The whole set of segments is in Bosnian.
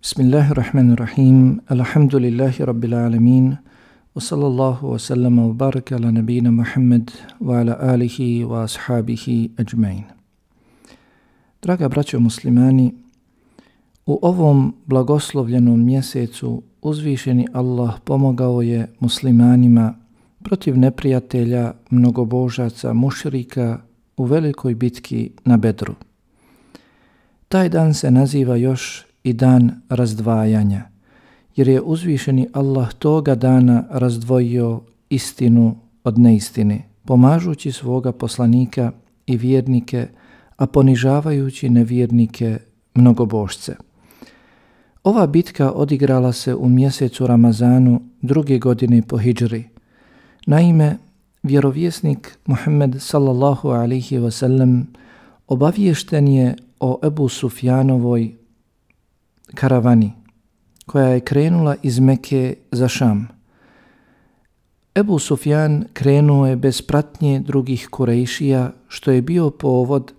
Bismillahirrahmanirrahim. Alhamdulillahi rabbil alamin. Wa sallallahu wa sallama wa baraka ala nabina Muhammad wa ala alihi wa ashabihi ajmain. Draga braćo muslimani, u ovom blagoslovljenom mjesecu uzvišeni Allah pomogao je muslimanima protiv neprijatelja, mnogobožaca, mušrika u velikoj bitki na Bedru. Taj dan se naziva još i dan razdvajanja, jer je uzvišeni Allah toga dana razdvojio istinu od neistine, pomažući svoga poslanika i vjernike, a ponižavajući nevjernike mnogobožce. Ova bitka odigrala se u mjesecu Ramazanu druge godine po Hidžri. Naime, vjerovjesnik Muhammed sallallahu alihi wasallam obaviješten je o Ebu Sufjanovoj karavani koja je krenula iz Meke za Šam. Ebu Sufjan krenuo je bez pratnje drugih Kurejšija, što je bio povod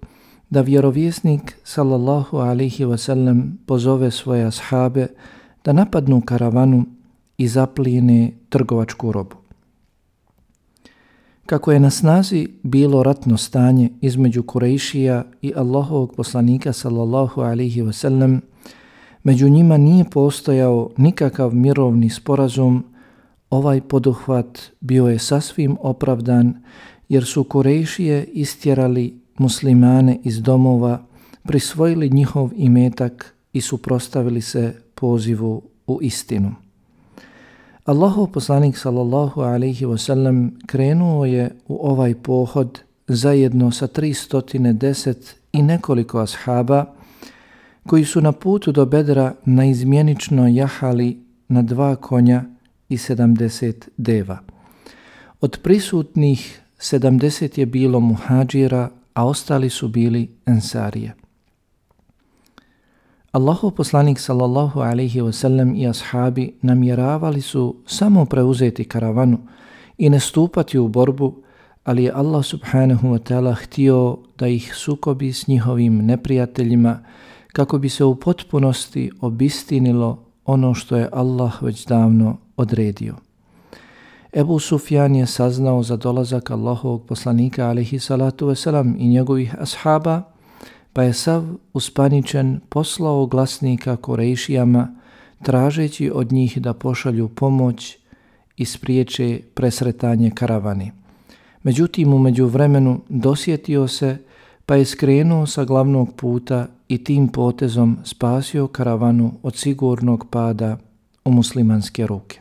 da vjerovjesnik sallallahu alaihi wasallam pozove svoje ashabe da napadnu karavanu i zaplijene trgovačku robu. Kako je na snazi bilo ratno stanje između Kurejšija i Allahovog poslanika sallallahu alaihi wasallam, među njima nije postojao nikakav mirovni sporazum, ovaj poduhvat bio je sasvim opravdan jer su Kurejšije istjerali muslimane iz domova, prisvojili njihov imetak i suprostavili se pozivu u istinu. Allahov poslanik sallallahu alaihi wasallam krenuo je u ovaj pohod zajedno sa 310 i nekoliko ashaba, koji su na putu do bedra naizmjenično jahali na dva konja i 70 deva. Od prisutnih 70 je bilo muhađira, a ostali su bili ensarije. Allahu poslanik sallallahu alaihi wasallam i ashabi namjeravali su samo preuzeti karavanu i ne stupati u borbu, ali je Allah subhanahu wa ta'ala htio da ih sukobi s njihovim neprijateljima kako bi se u potpunosti obistinilo ono što je Allah već davno odredio. Ebu Sufjan je saznao za dolazak Allahovog poslanika alihi salatu veselam i njegovih ashaba, pa je sav uspaničen poslao glasnika Korejšijama tražeći od njih da pošalju pomoć i spriječe presretanje karavani. Međutim, umeđu vremenu dosjetio se pa je skrenuo sa glavnog puta i tim potezom spasio karavanu od sigurnog pada u muslimanske ruke.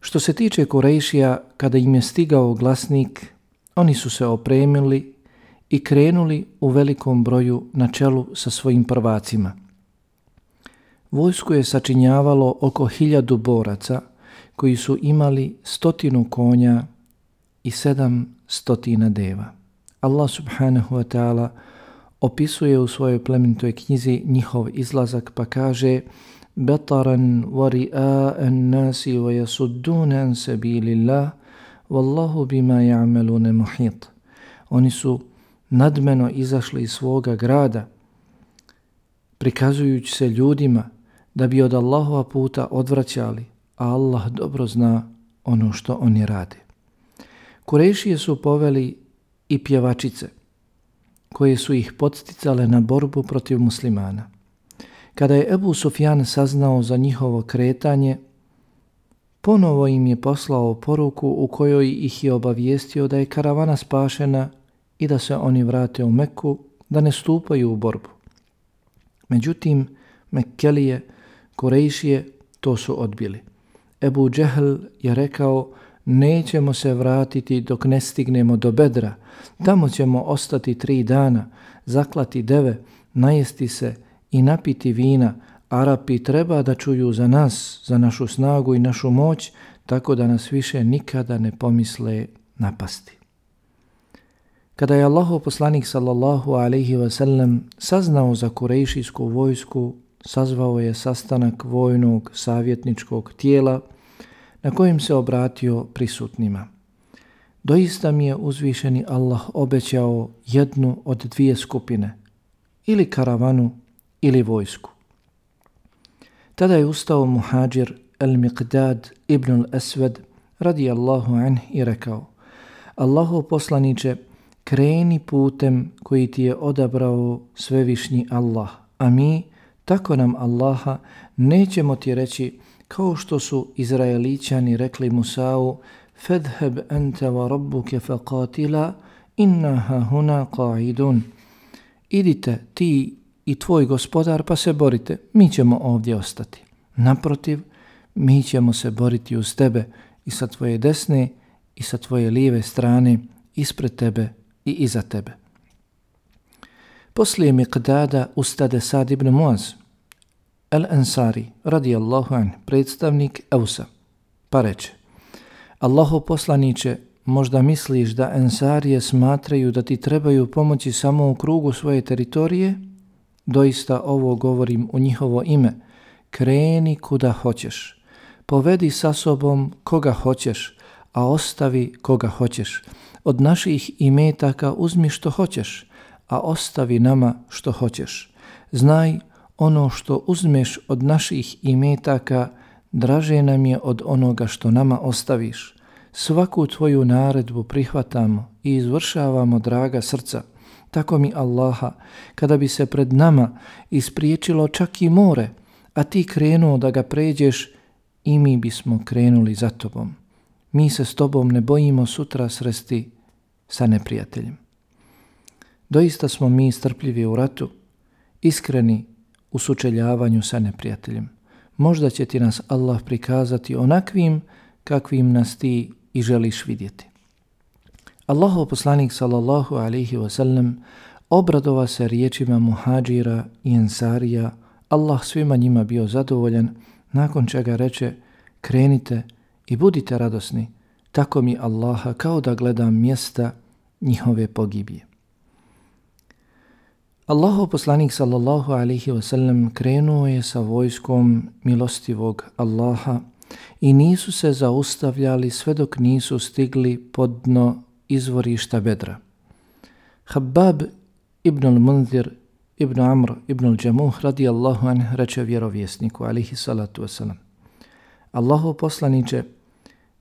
Što se tiče Kurejšija, kada im je stigao glasnik, oni su se opremili i krenuli u velikom broju na čelu sa svojim prvacima. Vojsku je sačinjavalo oko hiljadu boraca koji su imali stotinu konja i sedam stotina deva. Allah subhanahu wa ta'ala opisuje u svojoj plemenitoj knjizi njihov izlazak pa kaže bataran wa ri'a'an nasi wa yasudduna an sabilillah wallahu bima ya'maluna muhit. Oni su nadmeno izašli iz svoga grada prikazujući se ljudima da bi od Allahova puta odvraćali a Allah dobro zna ono što oni rade. Kurešije su poveli i pjevačice, koje su ih podsticale na borbu protiv muslimana. Kada je Ebu Sufjan saznao za njihovo kretanje, ponovo im je poslao poruku u kojoj ih je obavijestio da je karavana spašena i da se oni vrate u Meku, da ne stupaju u borbu. Međutim, Mekkelije, Kurejšije, to su odbili. Ebu Džehl je rekao, nećemo se vratiti dok ne stignemo do bedra. Tamo ćemo ostati tri dana, zaklati deve, najesti se i napiti vina. Arapi treba da čuju za nas, za našu snagu i našu moć, tako da nas više nikada ne pomisle napasti. Kada je Allahov poslanik sallallahu alaihi wasallam saznao za kurejšijsku vojsku, sazvao je sastanak vojnog savjetničkog tijela, na kojem se obratio prisutnima. Doista mi je uzvišeni Allah obećao jednu od dvije skupine, ili karavanu ili vojsku. Tada je ustao muhađir El-Miqdad ibn al-Asvad radijallahu anh i rekao Allahu poslaniće, kreni putem koji ti je odabrao svevišnji Allah, a mi, tako nam Allaha, nećemo ti reći kao što su Izraelićani rekli Musa'u fadhhab anta wa rabbuka faqatila innaha huna qa'idun. Idite ti i tvoj gospodar pa se borite mi ćemo ovdje ostati. Naprotiv mi ćemo se boriti uz tebe i sa tvoje desne i sa tvoje lijeve strane ispred tebe i iza tebe. Poslije Miqdada ustade Sad ibn Muaz, El-Ansari, radijallahu an, predstavnik Eusa, pa reče, Allaho poslaniće, možda misliš da Ensarije smatraju da ti trebaju pomoći samo u krugu svoje teritorije? Doista ovo govorim u njihovo ime. Kreni kuda hoćeš. Povedi sa sobom koga hoćeš, a ostavi koga hoćeš. Od naših imetaka uzmi što hoćeš, a ostavi nama što hoćeš. Znaj ono što uzmeš od naših imetaka, draže nam je od onoga što nama ostaviš. Svaku tvoju naredbu prihvatamo i izvršavamo draga srca. Tako mi Allaha, kada bi se pred nama ispriječilo čak i more, a ti krenuo da ga pređeš, i mi bismo krenuli za tobom. Mi se s tobom ne bojimo sutra sresti sa neprijateljem. Doista smo mi strpljivi u ratu, iskreni u sučeljavanju sa neprijateljem. Možda će ti nas Allah prikazati onakvim kakvim nas ti i želiš vidjeti. Allahov poslanik sallallahu alaihi wasallam obradova se riječima muhađira i ensarija, Allah svima njima bio zadovoljan, nakon čega reče krenite i budite radosni, tako mi Allaha kao da gledam mjesta njihove pogibije. Allahov poslanik sallallahu alaihi wasallam krenuo je sa vojskom milostivog Allaha i nisu se zaustavljali sve dok nisu stigli pod dno izvorišta bedra. Habbab ibn al-Munzir ibn Amr ibn al-Jamuh radijallahu anh reče vjerovjesniku alihi salatu wasalam. Allahov poslaniće,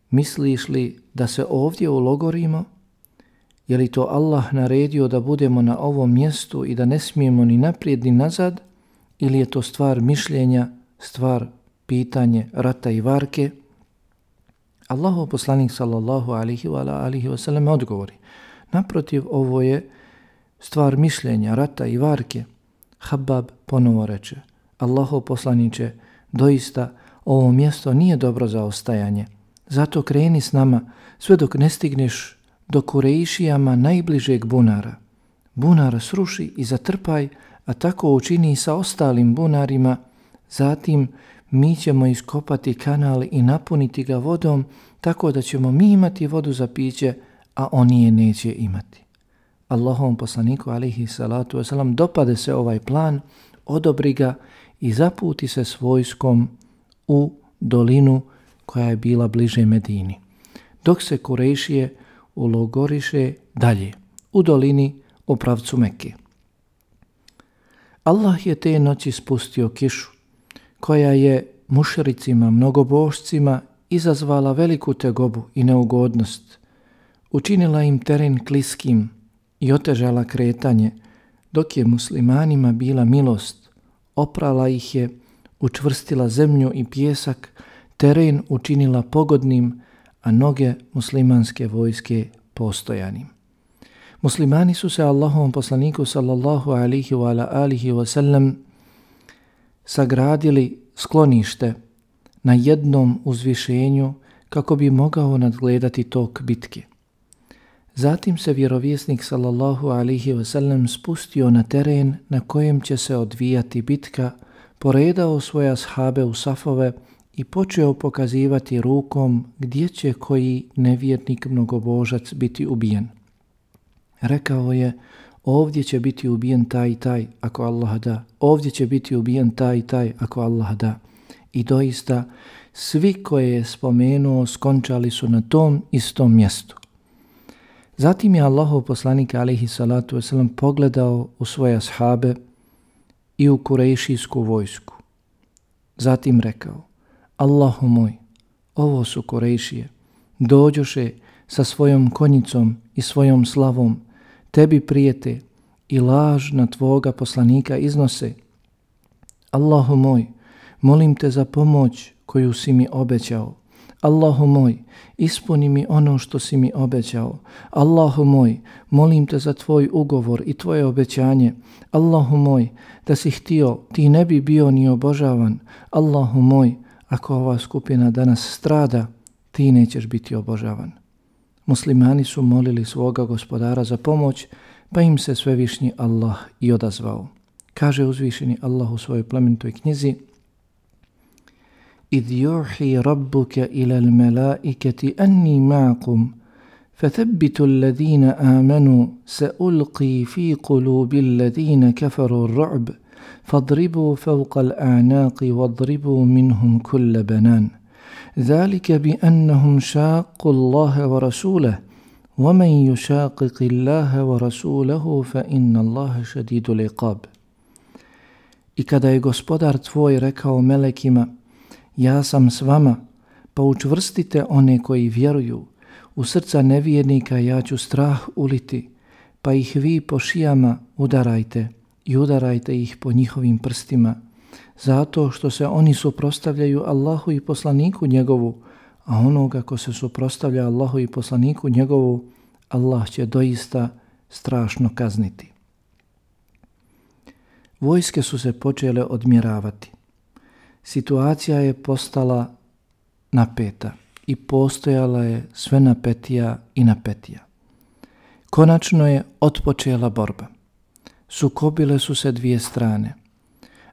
misliš li da se ovdje ulogorimo? Je li to Allah naredio da budemo na ovom mjestu i da ne smijemo ni naprijed ni nazad? Ili je to stvar mišljenja, stvar pitanje rata i varke? Allahu poslanik sallallahu alihi wa alihi wasallam odgovori. Naprotiv, ovo je stvar mišljenja, rata i varke. Habab ponovo reče. Allahu poslaniće, doista ovo mjesto nije dobro za ostajanje. Zato kreni s nama sve dok ne stigneš do Kurejšijama najbližeg bunara. Bunar sruši i zatrpaj, a tako učini sa ostalim bunarima. Zatim mi ćemo iskopati kanal i napuniti ga vodom tako da ćemo mi imati vodu za piće, a oni je neće imati. Allahom poslaniku alihi salatu wasalam dopade se ovaj plan, odobri ga i zaputi se s vojskom u dolinu koja je bila bliže Medini. Dok se Kurejšije ulogoriše dalje, u dolini u pravcu Mekke. Allah je te noći spustio kišu, koja je mušericima, mnogobošcima izazvala veliku tegobu i neugodnost, učinila im teren kliskim i otežala kretanje, dok je muslimanima bila milost, oprala ih je, učvrstila zemlju i pjesak, teren učinila pogodnim, a noge muslimanske vojske postojanim. Muslimani su se Allahovom poslaniku sallallahu alihi wa alihi wa sallam sagradili sklonište na jednom uzvišenju kako bi mogao nadgledati tok bitke. Zatim se vjerovjesnik sallallahu alihi wasallam spustio na teren na kojem će se odvijati bitka, poredao svoje ashabe u safove i počeo pokazivati rukom gdje će koji nevjernik mnogobožac biti ubijen. Rekao je, ovdje će biti ubijen taj i taj ako Allah da, ovdje će biti ubijen taj i taj ako Allah da. I doista, svi koje je spomenuo skončali su na tom istom mjestu. Zatim je Allahov poslanik alihi salatu wasalam pogledao u svoje ashabe i u kurejšijsku vojsku. Zatim rekao, Allahu moj, ovo su korejšije, dođoše sa svojom konjicom i svojom slavom, tebi prijete i laž na tvoga poslanika iznose. Allahu moj, molim te za pomoć koju si mi obećao. Allahu moj, ispuni mi ono što si mi obećao. Allahu moj, molim te za tvoj ugovor i tvoje obećanje. Allahu moj, da si htio, ti ne bi bio ni obožavan. Allahu moj, ako ova skupina danas strada, ti nećeš biti obožavan. Muslimani su molili svoga gospodara za pomoć, pa im se svevišnji Allah i odazvao. Kaže uzvišeni Allah u svojoj plemenitoj knjizi, إذ يوحي ربك إلى الملائكة أني معكم فثبتوا الذين آمنوا سألقي في قلوب الذين كفروا الرعب فاضربوا فوق الأعناق واضربوا منهم كل بنان ذلك بأنهم شاقوا الله ورسوله ومن يشاقق الله ورسوله فإن الله شديد العقاب I kada je gospodar tvoj rekao melekima, ja sam s vama, pa učvrstite one koji vjeruju. U srca nevjernika ja ću strah uliti, pa ih vi po šijama udarajte i udarajte ih po njihovim prstima, zato što se oni suprostavljaju Allahu i poslaniku njegovu, a onoga ko se suprostavlja Allahu i poslaniku njegovu, Allah će doista strašno kazniti. Vojske su se počele odmjeravati situacija je postala napeta i postojala je sve napetija i napetija. Konačno je otpočela borba. Sukobile su se dvije strane.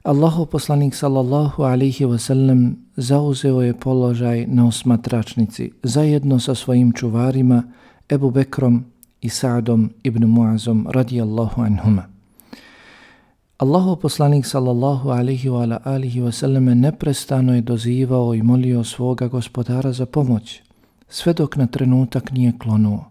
Allahu poslanik sallallahu alihi wasallam zauzeo je položaj na osmatračnici zajedno sa svojim čuvarima Ebu Bekrom i Sa'dom ibn Muazom radijallahu anhuma. Allahu poslanik sallallahu alihi wa alihi wasallame neprestano je dozivao i molio svoga gospodara za pomoć, sve dok na trenutak nije klonuo.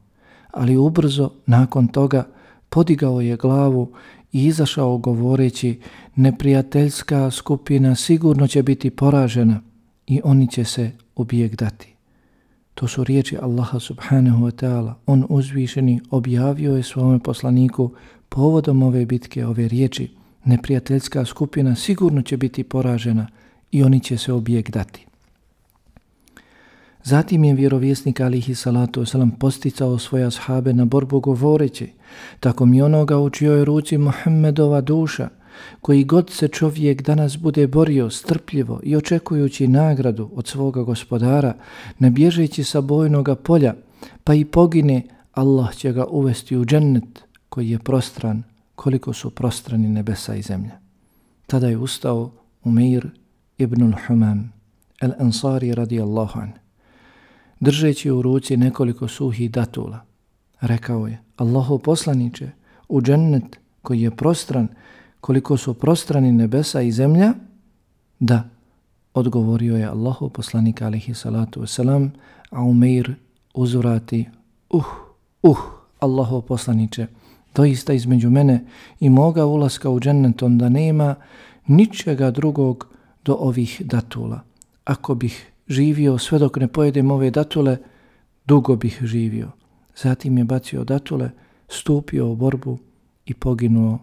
Ali ubrzo, nakon toga, podigao je glavu i izašao govoreći neprijateljska skupina sigurno će biti poražena i oni će se ubijeg dati. To su riječi Allaha subhanahu wa ta'ala. On uzvišeni objavio je svome poslaniku povodom ove bitke, ove riječi, neprijateljska skupina sigurno će biti poražena i oni će se objeg dati. Zatim je vjerovjesnik alihi salatu wasalam posticao svoje ashabe na borbu govoreći, tako mi onoga u čioj ruci Muhammedova duša, koji god se čovjek danas bude borio strpljivo i očekujući nagradu od svoga gospodara, ne bježeći sa bojnoga polja, pa i pogine, Allah će ga uvesti u džennet koji je prostran koliko su prostrani nebesa i zemlja. Tada je ustao Umeir ibn al-Humam, el-Ansari radijallahu anhu Držeći u ruci nekoliko suhih datula, rekao je, Allaho poslaniće, u džennet koji je prostran, koliko su prostrani nebesa i zemlja, da, odgovorio je Allahov poslanik alihi salatu wasalam, a Umeir uzvrati, uh, uh, Allahu poslaniće, doista između mene i moga ulaska u džennet onda nema ničega drugog do ovih datula. Ako bih živio sve dok ne pojedem ove datule, dugo bih živio. Zatim je bacio datule, stupio u borbu i poginuo.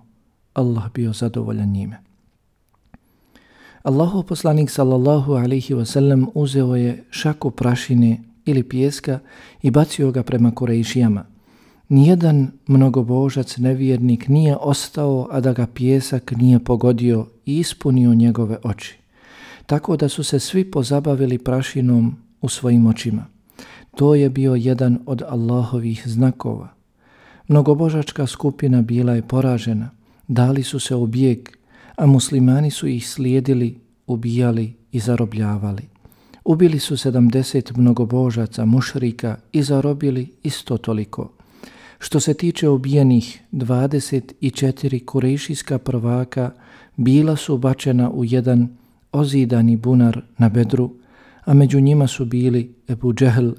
Allah bio zadovoljan njime. Allahu poslanik sallallahu alaihi wasallam uzeo je šaku prašine ili pijeska i bacio ga prema korejšijama. Nijedan mnogobožac nevjernik nije ostao, a da ga pjesak nije pogodio i ispunio njegove oči. Tako da su se svi pozabavili prašinom u svojim očima. To je bio jedan od Allahovih znakova. Mnogobožačka skupina bila je poražena, dali su se u bijeg, a muslimani su ih slijedili, ubijali i zarobljavali. Ubili su sedamdeset mnogobožaca mušrika i zarobili isto toliko. Što se tiče ubijenih 24 kurejšijska prvaka, bila su bačena u jedan ozidani bunar na bedru, a među njima su bili Ebu Džehl,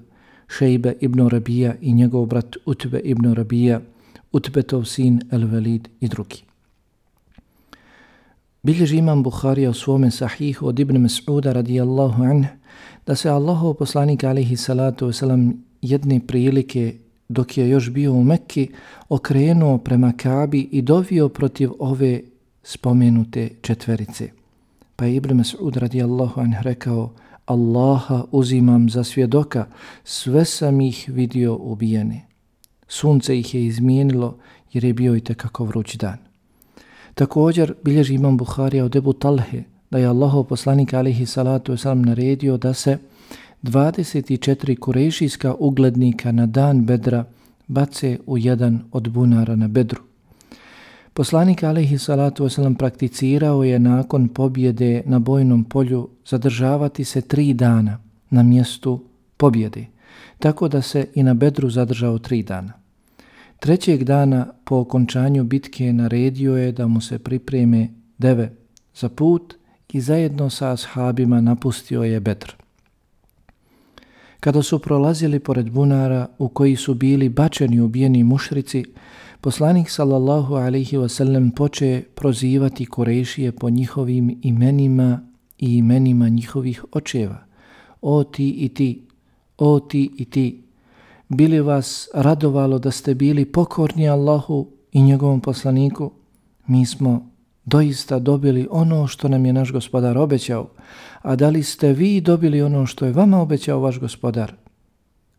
Šejbe ibn Rabija i njegov brat Utbe ibn Rabija, Utbetov sin El Velid i drugi. Bilježi imam Bukharija u svome sahihu od Ibn Mas'uda radijallahu anh da se Allahov poslanik alihi salatu wasalam jedne prilike dok je još bio u Mekki okrenuo prema Kabi i dovio protiv ove spomenute četverice. Pa je Ibn Mas'ud radijallahu anh rekao Allaha uzimam za svjedoka, sve sam ih vidio ubijene. Sunce ih je izmijenilo jer je bio i tekako vruć dan. Također bilježi imam Buharija od Ebu Talhe da je Allahov poslanik alihi salatu wasalam naredio da se 24 kurešijska uglednika na dan Bedra bace u jedan od bunara na Bedru. Poslanik alaihi salatu wasalam prakticirao je nakon pobjede na bojnom polju zadržavati se tri dana na mjestu pobjede, tako da se i na Bedru zadržao tri dana. Trećeg dana po okončanju bitke naredio je da mu se pripreme deve za put i zajedno sa ashabima napustio je Bedr. Kada su prolazili pored bunara u koji su bili bačeni ubijeni mušrici, poslanik sallallahu alaihi wasallam poče prozivati Korešije po njihovim imenima i imenima njihovih očeva. O ti i ti, o ti i ti, bili vas radovalo da ste bili pokorni Allahu i njegovom poslaniku, mi smo doista dobili ono što nam je naš gospodar obećao, a da li ste vi dobili ono što je vama obećao vaš gospodar?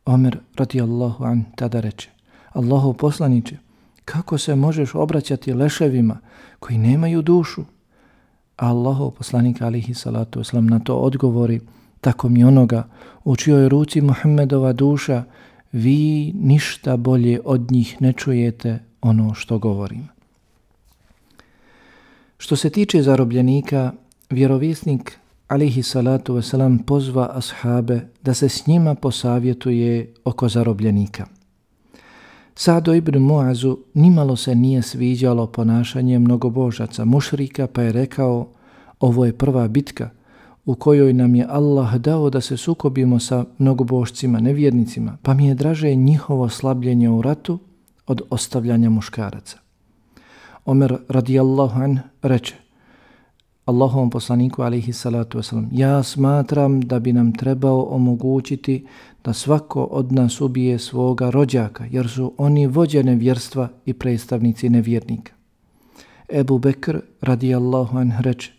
Omer radijallahu an tada reče, Allahu poslaniće, kako se možeš obraćati leševima koji nemaju dušu? Allahov poslanik alihi salatu islam na to odgovori, tako mi onoga u čioj ruci Muhammedova duša vi ništa bolje od njih ne čujete ono što govorim. Što se tiče zarobljenika, vjerovjesnik alihi salatu wasalam pozva ashabe da se s njima posavjetuje oko zarobljenika. Sado ibn Muazu nimalo se nije sviđalo ponašanje mnogobožaca mušrika pa je rekao ovo je prva bitka – u kojoj nam je Allah dao da se sukobimo sa mnogobožcima, nevjernicima, pa mi je draže njihovo slabljenje u ratu od ostavljanja muškaraca. Omer radijallahu an reče, Allahovom poslaniku alihi salatu wasalam, ja smatram da bi nam trebao omogućiti da svako od nas ubije svoga rođaka, jer su oni vođe nevjerstva i predstavnici nevjernika. Ebu Bekr radijallahu an reče,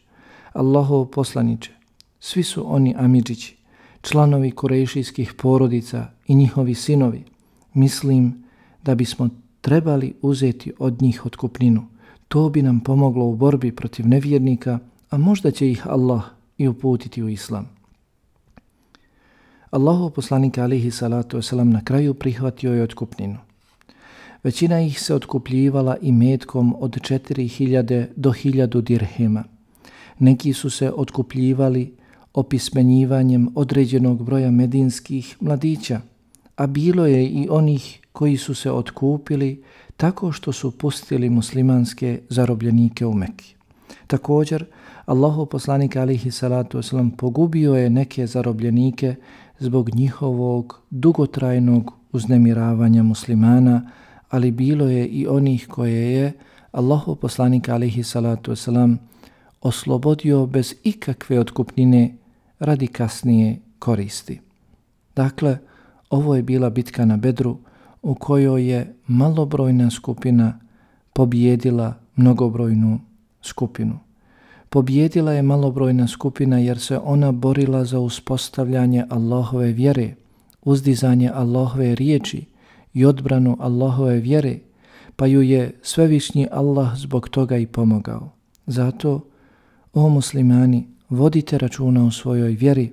Allahov poslaniče, Svi su oni Amidžići, članovi korejšijskih porodica i njihovi sinovi. Mislim da bismo trebali uzeti od njih otkupninu. To bi nam pomoglo u borbi protiv nevjernika, a možda će ih Allah i uputiti u islam. Allahov poslanik alihi salatu wasalam na kraju prihvatio je otkupninu. Većina ih se otkupljivala i metkom od 4000 do 1000 dirhema. Neki su se otkupljivali opismenjivanjem određenog broja medinskih mladića, a bilo je i onih koji su se otkupili tako što su pustili muslimanske zarobljenike u Mekki. Također, Allahu poslanik alihi salatu wasalam pogubio je neke zarobljenike zbog njihovog dugotrajnog uznemiravanja muslimana, ali bilo je i onih koje je Allahu poslanik alihi salatu wasalam oslobodio bez ikakve otkupnine radi kasnije koristi. Dakle, ovo je bila bitka na Bedru u kojoj je malobrojna skupina pobjedila mnogobrojnu skupinu. Pobjedila je malobrojna skupina jer se ona borila za uspostavljanje Allahove vjere, uzdizanje Allahove riječi i odbranu Allahove vjere, pa ju je svevišnji Allah zbog toga i pomogao. Zato, o muslimani, vodite računa u svojoj vjeri,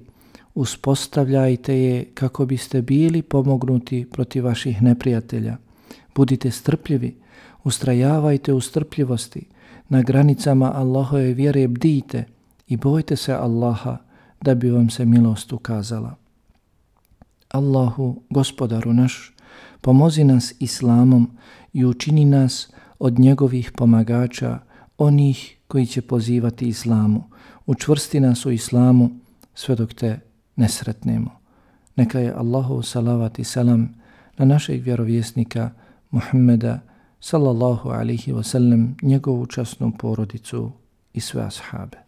uspostavljajte je kako biste bili pomognuti protiv vaših neprijatelja. Budite strpljivi, ustrajavajte u strpljivosti, na granicama Allahove vjere bdijte i bojte se Allaha da bi vam se milost ukazala. Allahu, gospodaru naš, pomozi nas islamom i učini nas od njegovih pomagača, onih koji će pozivati islamu učvrsti nas u islamu sve dok te nesretnemo. Neka je Allahu salavat i salam na našeg vjerovjesnika Muhammeda sallallahu alaihi wasallam, njegovu časnu porodicu i sve ashabe.